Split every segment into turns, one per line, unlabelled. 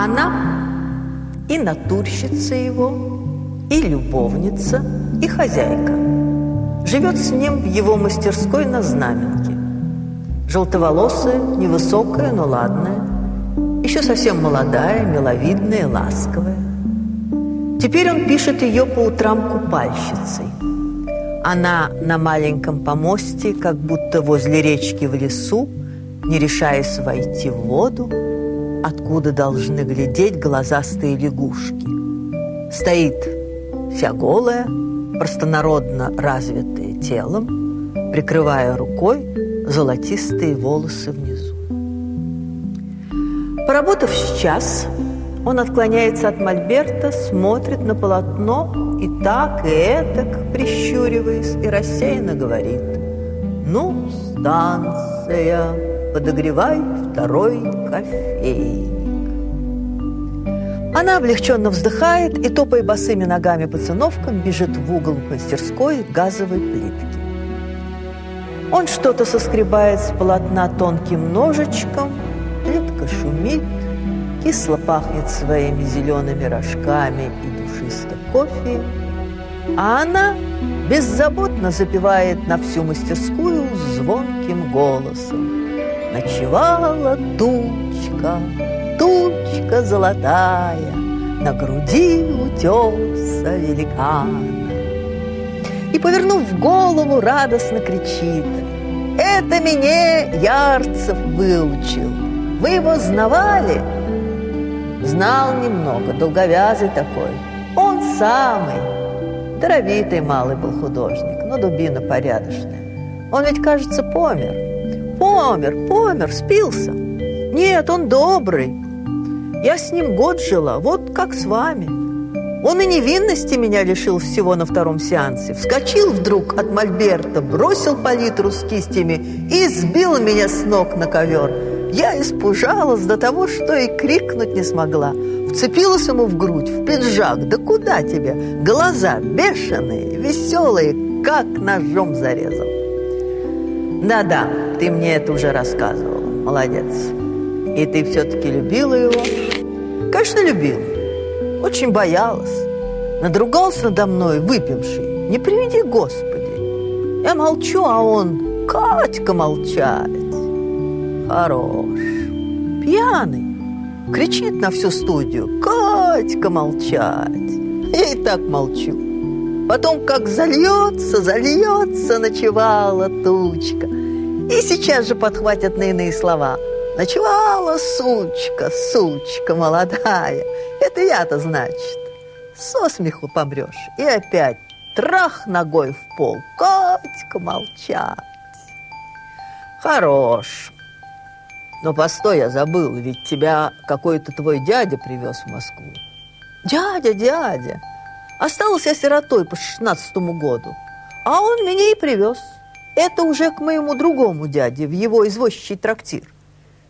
Она и натурщица его, и любовница, и хозяйка. Живет с ним в его мастерской на Знаменке. Желтоволосая, невысокая, но ладная. Еще совсем молодая, миловидная, ласковая. Теперь он пишет ее по утрам купальщицей. Она на маленьком помосте, как будто возле речки в лесу, не решаясь войти в воду, откуда должны глядеть глазастые лягушки. Стоит вся голая, простонародно развитая телом, прикрывая рукой золотистые волосы внизу. Поработав час, он отклоняется от мольберта, смотрит на полотно и так, и этак, прищуриваясь, и рассеянно говорит «Ну, станция, подогревай второй кофейник». Она облегченно вздыхает и, топая босыми ногами по циновкам, бежит в угол мастерской газовой плитки. Он что-то соскребает с полотна тонким ножичком, плитка шумит, кисло пахнет своими зелеными рожками и душисто кофе, а она беззаботно запевает на всю мастерскую звонким голосом. Ночевала тучка, тучка золотая На груди утеса великана. И, повернув голову, радостно кричит «Это меня Ярцев выучил! Вы его знавали?» Знал немного, долговязый такой. Он самый. Даровитый малый был художник, но дубина порядочная. Он ведь, кажется, помер. Помер, помер, спился. Нет, он добрый. Я с ним год жила, вот как с вами. Он и невинности меня лишил всего на втором сеансе. Вскочил вдруг от мольберта, бросил палитру с кистями и сбил меня с ног на ковер. Я испужалась до того, что и крикнуть не смогла. Вцепилась ему в грудь, в пиджак. Да куда тебе? Глаза бешеные, веселые, как ножом зарезал. Да-да, ты мне это уже рассказывала. Молодец. И ты все-таки любила его? Конечно, любила. Очень боялась. Надругался надо мной, выпивший. Не приведи, Господи. Я молчу, а он, Катька, молчать. Хорош. Пьяный. Кричит на всю студию. Катька, молчать. Я и так молчу. Потом как зальется, зальется, ночевала тучка. И сейчас же подхватят на иные слова – Ночевала сучка, сучка молодая. Это я-то, значит. Со смеху помрешь. И опять трах ногой в пол. Катька, молчать. Хорош. Но постой, я забыл, ведь тебя какой-то твой дядя привез в Москву. Дядя, дядя. Остался я сиротой по шестнадцатому году. А он меня и привез. Это уже к моему другому дяде в его извозчий трактир.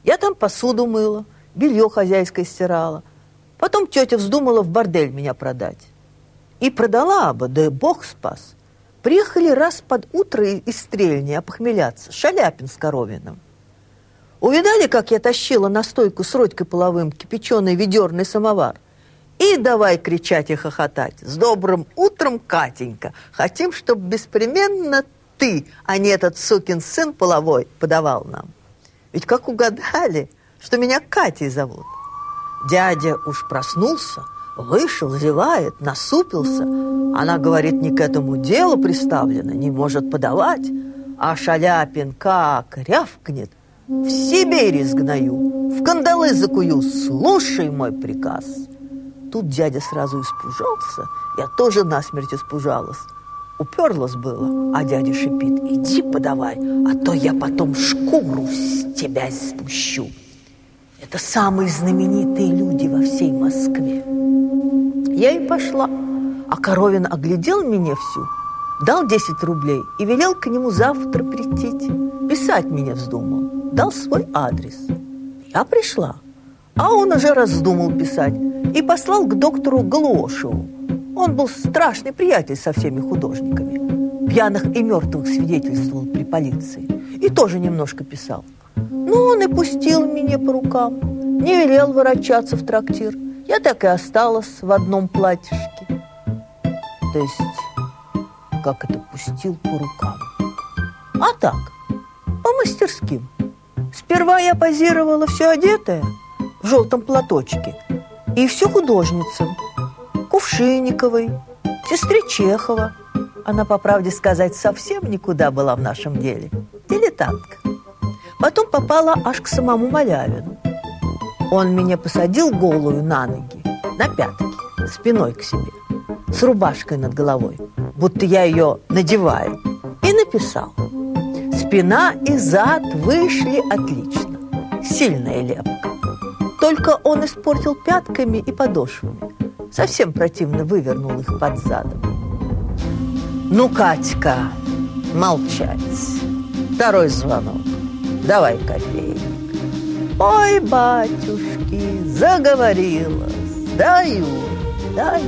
Я там посуду мыла, белье хозяйское стирала. Потом тетя вздумала в бордель меня продать. И продала бы, да бог спас. Приехали раз под утро из стрельни опохмеляться, Шаляпин с Коровиным. Увидали, как я тащила на стойку с родькой половым кипяченый ведерный самовар? И давай кричать и хохотать. С добрым утром, Катенька. Хотим, чтобы беспременно ты, а не этот сукин сын половой, подавал нам. Ведь как угадали, что меня Катей зовут. Дядя уж проснулся, вышел, зевает, насупился. Она, говорит, не к этому делу приставлена, не может подавать. А Шаляпин как рявкнет. В Сибирь изгною, в кандалы закую, слушай мой приказ. Тут дядя сразу испужался, я тоже насмерть испужалась. Уперлась было, а дядя шипит, иди подавай, а то я потом шкуру с тебя спущу. Это самые знаменитые люди во всей Москве. Я и пошла, а Коровин оглядел меня всю, дал 10 рублей и велел к нему завтра прийти. Писать меня вздумал, дал свой адрес. Я пришла, а он уже раздумал писать и послал к доктору Глошеву. Он был страшный приятель со всеми художниками. Пьяных и мертвых свидетельствовал при полиции. И тоже немножко писал. Ну, он и пустил меня по рукам. Не велел ворочаться в трактир. Я так и осталась в одном платьишке. То есть, как это пустил по рукам. А так, по мастерским. Сперва я позировала все одетая в желтом платочке. И все художницам. Кувшинниковой, сестре Чехова. Она, по правде сказать, совсем никуда была в нашем деле. Дилетантка. Потом попала аж к самому Малявину. Он меня посадил голую на ноги, на пятки, спиной к себе, с рубашкой над головой, будто я ее надеваю, и написал «Спина и зад вышли отлично, сильная лепка». Только он испортил пятками и подошвами, совсем противно вывернул их под задом. «Ну, Катька, молчать. Второй звонок. Давай кофейник». «Ой, батюшки, заговорила, даю, даю».